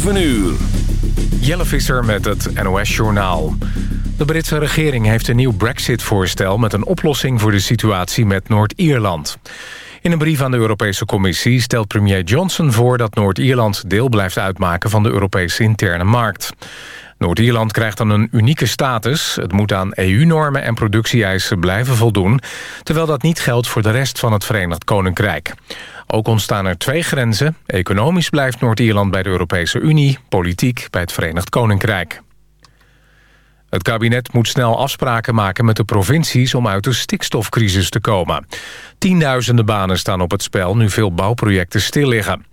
7 uur. Jelle Visser met het NOS-journaal. De Britse regering heeft een nieuw brexit-voorstel... met een oplossing voor de situatie met Noord-Ierland. In een brief aan de Europese Commissie stelt premier Johnson voor... dat Noord-Ierland deel blijft uitmaken van de Europese interne markt. Noord-Ierland krijgt dan een unieke status. Het moet aan EU-normen en productieeisen blijven voldoen... terwijl dat niet geldt voor de rest van het Verenigd Koninkrijk. Ook ontstaan er twee grenzen. Economisch blijft Noord-Ierland bij de Europese Unie... politiek bij het Verenigd Koninkrijk. Het kabinet moet snel afspraken maken met de provincies... om uit de stikstofcrisis te komen. Tienduizenden banen staan op het spel nu veel bouwprojecten stil liggen.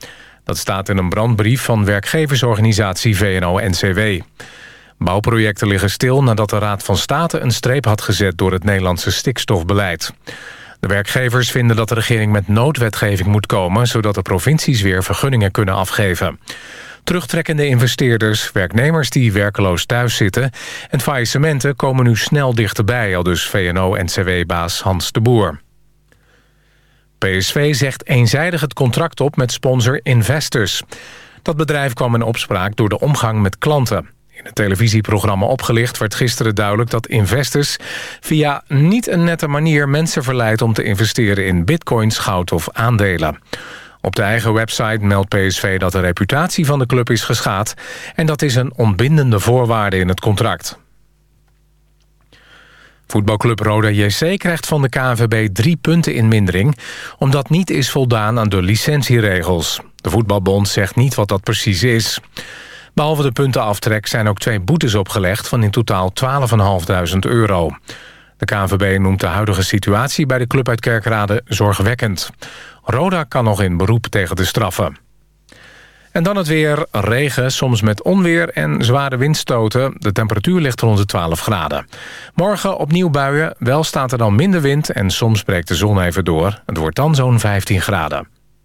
Dat staat in een brandbrief van werkgeversorganisatie VNO-NCW. Bouwprojecten liggen stil nadat de Raad van State een streep had gezet... door het Nederlandse stikstofbeleid. De werkgevers vinden dat de regering met noodwetgeving moet komen... zodat de provincies weer vergunningen kunnen afgeven. Terugtrekkende investeerders, werknemers die werkeloos thuis zitten... en faillissementen komen nu snel dichterbij... al dus VNO-NCW-baas Hans de Boer. PSV zegt eenzijdig het contract op met sponsor Investors. Dat bedrijf kwam in opspraak door de omgang met klanten. Het televisieprogramma Opgelicht werd gisteren duidelijk dat investors... via niet een nette manier mensen verleidt om te investeren in bitcoins, goud of aandelen. Op de eigen website meldt PSV dat de reputatie van de club is geschaad... en dat is een onbindende voorwaarde in het contract. Voetbalclub Roda JC krijgt van de KNVB drie punten in mindering... omdat niet is voldaan aan de licentieregels. De voetbalbond zegt niet wat dat precies is. Behalve de puntenaftrek zijn ook twee boetes opgelegd... van in totaal 12.500 euro. De KNVB noemt de huidige situatie bij de club uit Kerkrade zorgwekkend. Roda kan nog in beroep tegen de straffen. En dan het weer, regen, soms met onweer en zware windstoten. De temperatuur ligt rond de 12 graden. Morgen opnieuw buien, wel staat er dan minder wind... en soms breekt de zon even door. Het wordt dan zo'n 15 graden.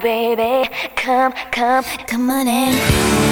Baby. Come, come, come on in.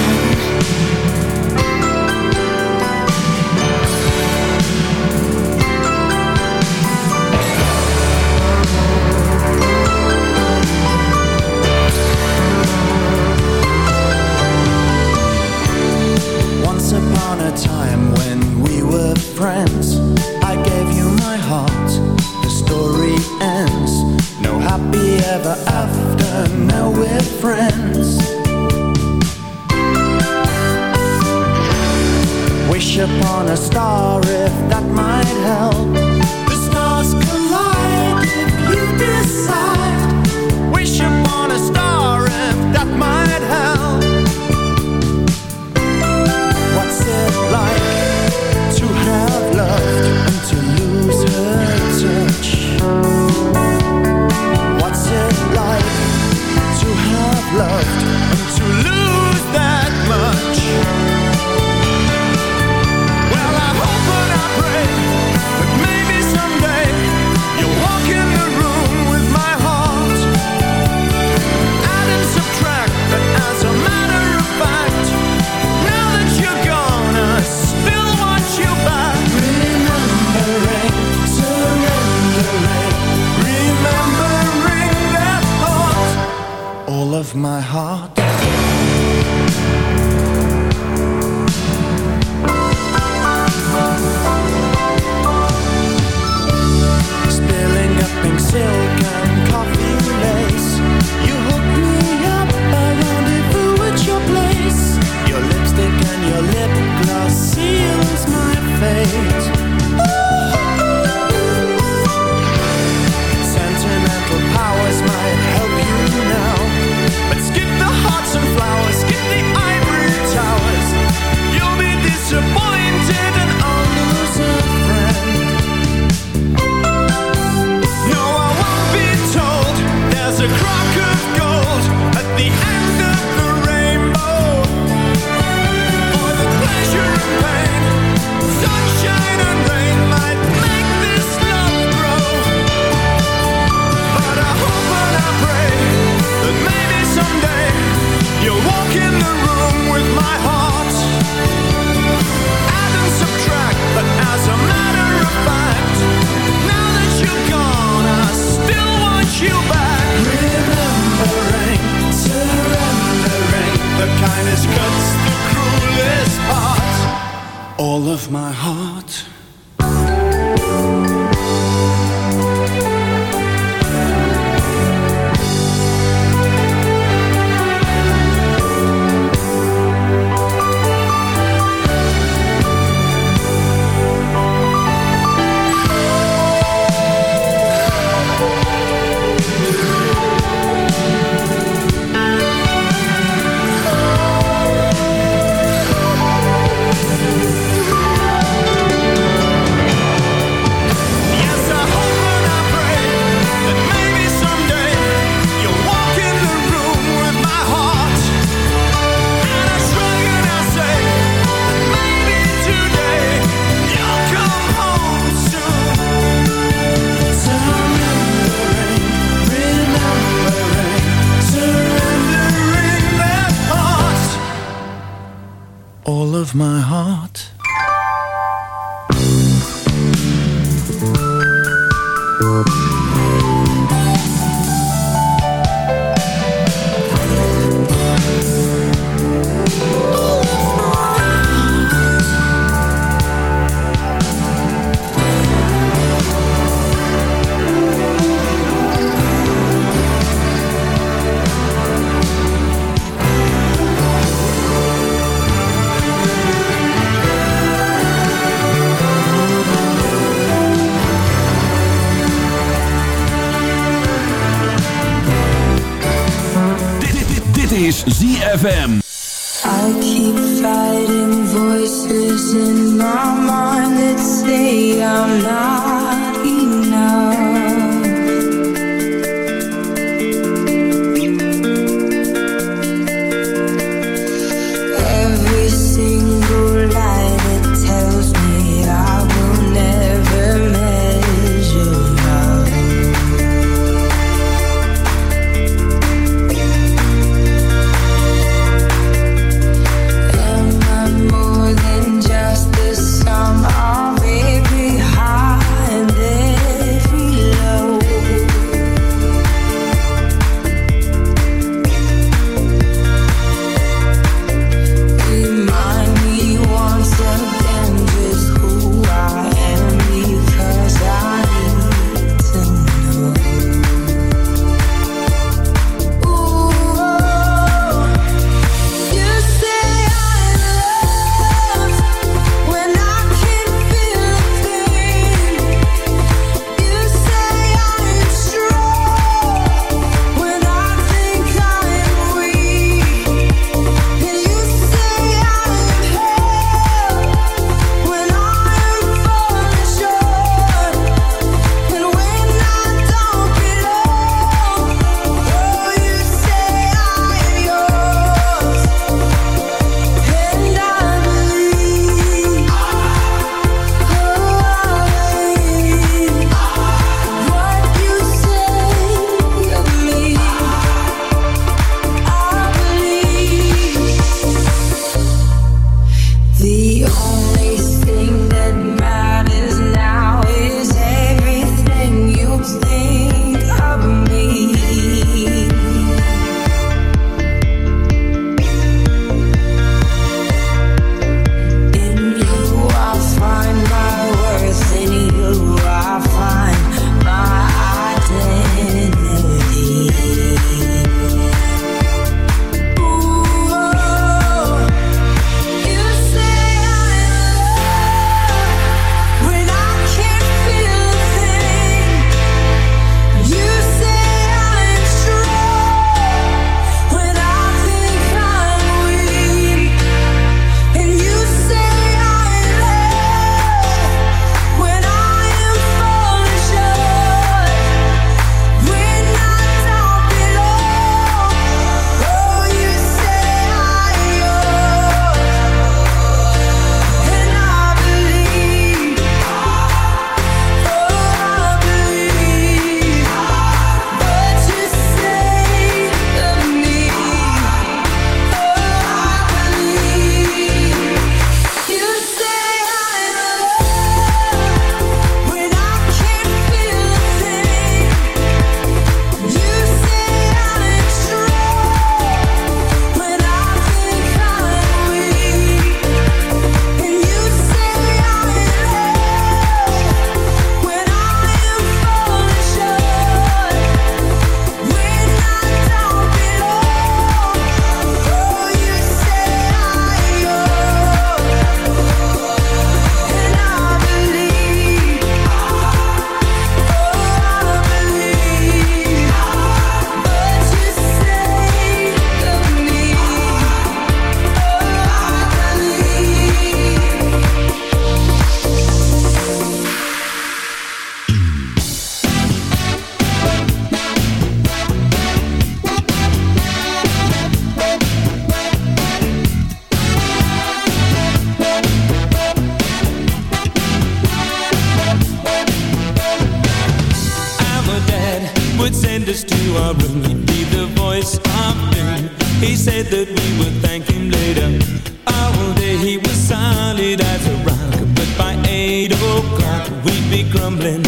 he was solid as a rock But by eight o'clock we'd be grumbling.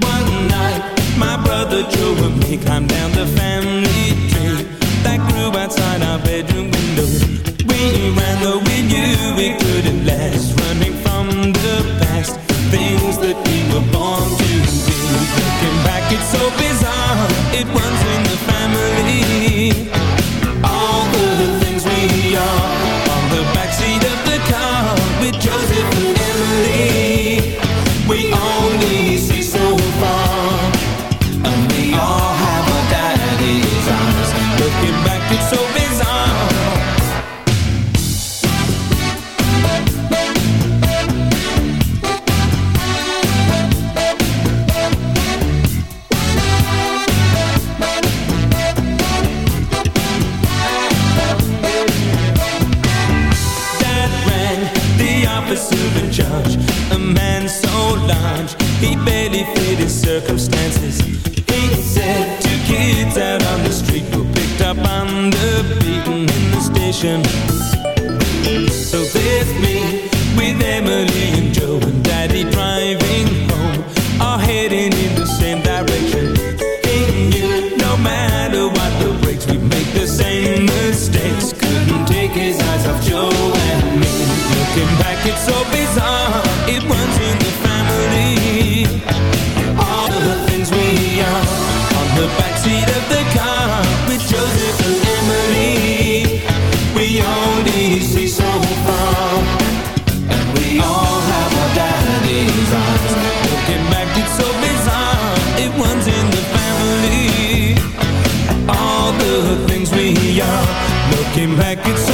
One night my brother Joe and me climbed down the family like it's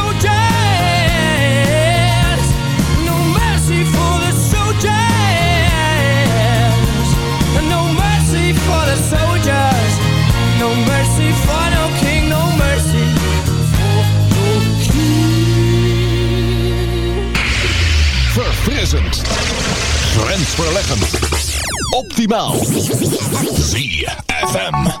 Optimaal. ZFM.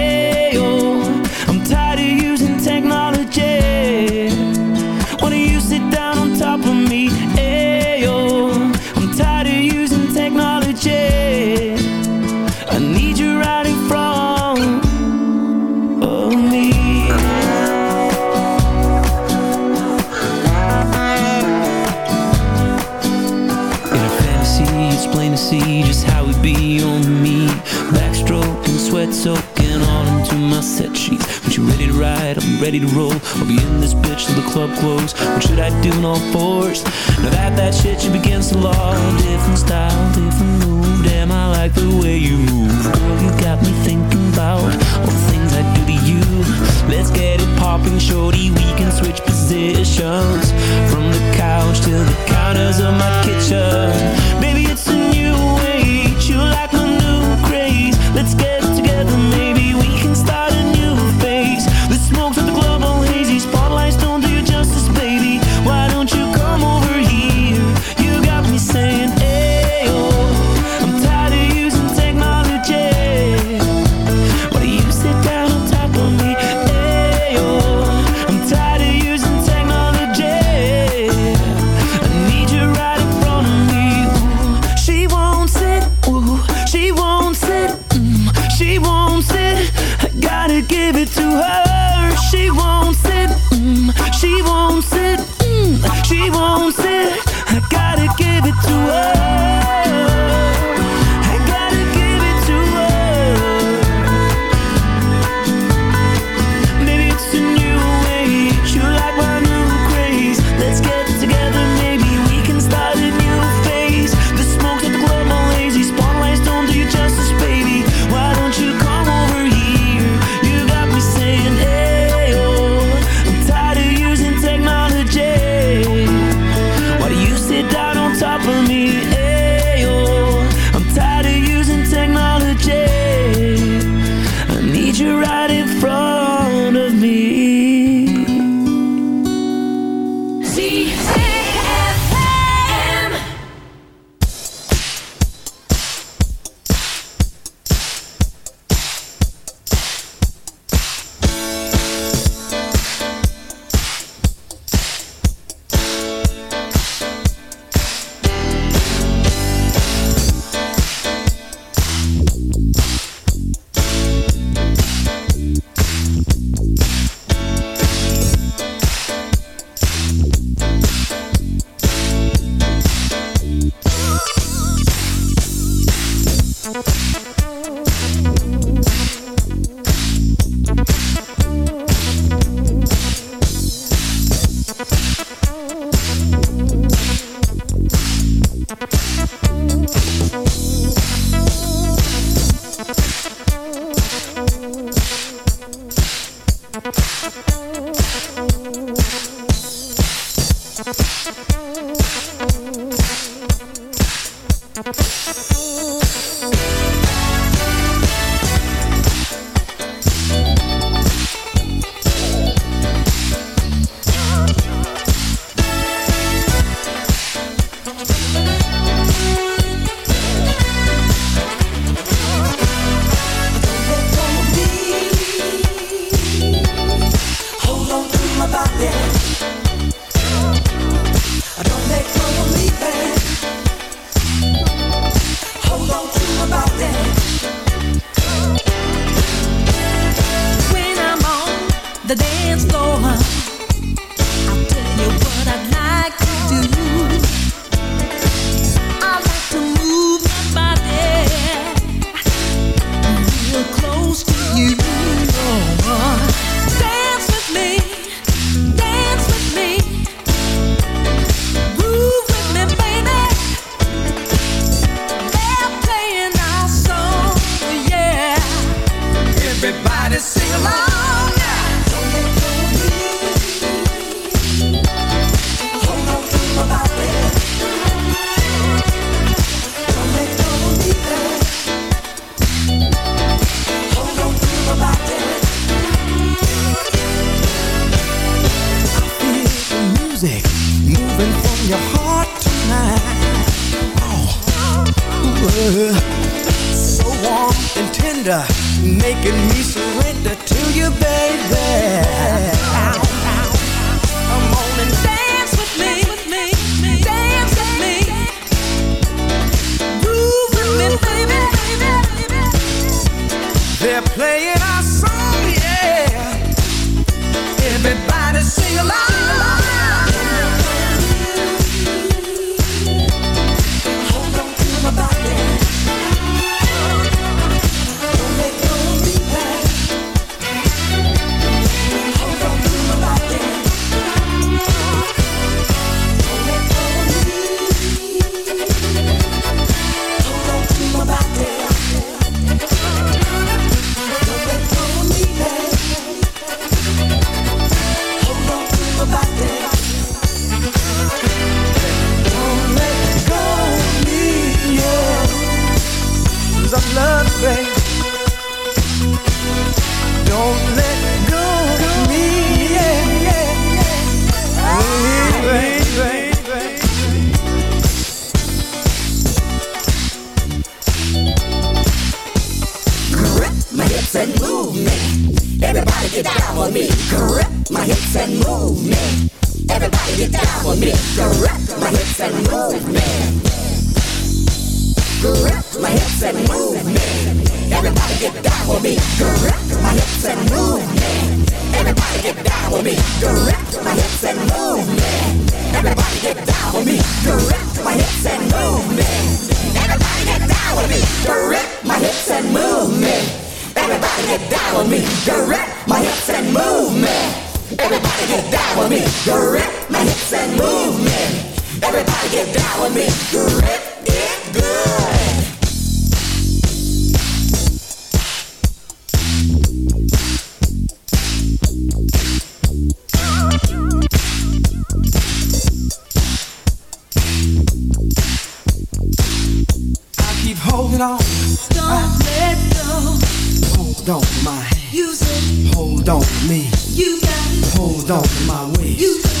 ready to roll. I'll be in this bitch till the club close. What should I do in all fours? Now that that shit you begins the law. Different style, different move. Damn, I like the way love. Down with me. Grip my hips and move me. Grip my hips and move me. Everybody get down with me. Grip my hips and move me. Everybody get down with me. Grip my hips and move me. Everybody get down with me. Grip my hips and move me. Everybody get down with me. Grip my hips and move me. Everybody get down with me. Grip my hips and move me. Everybody get down with me. Grip my hips and move me. Everybody get down with me. Grip it good. I keep holding on. Don't let go. Hold on to my hand. You said Hold on to me. you got it Hold on to my waist.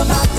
Oh,